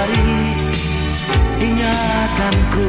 hari ingatanku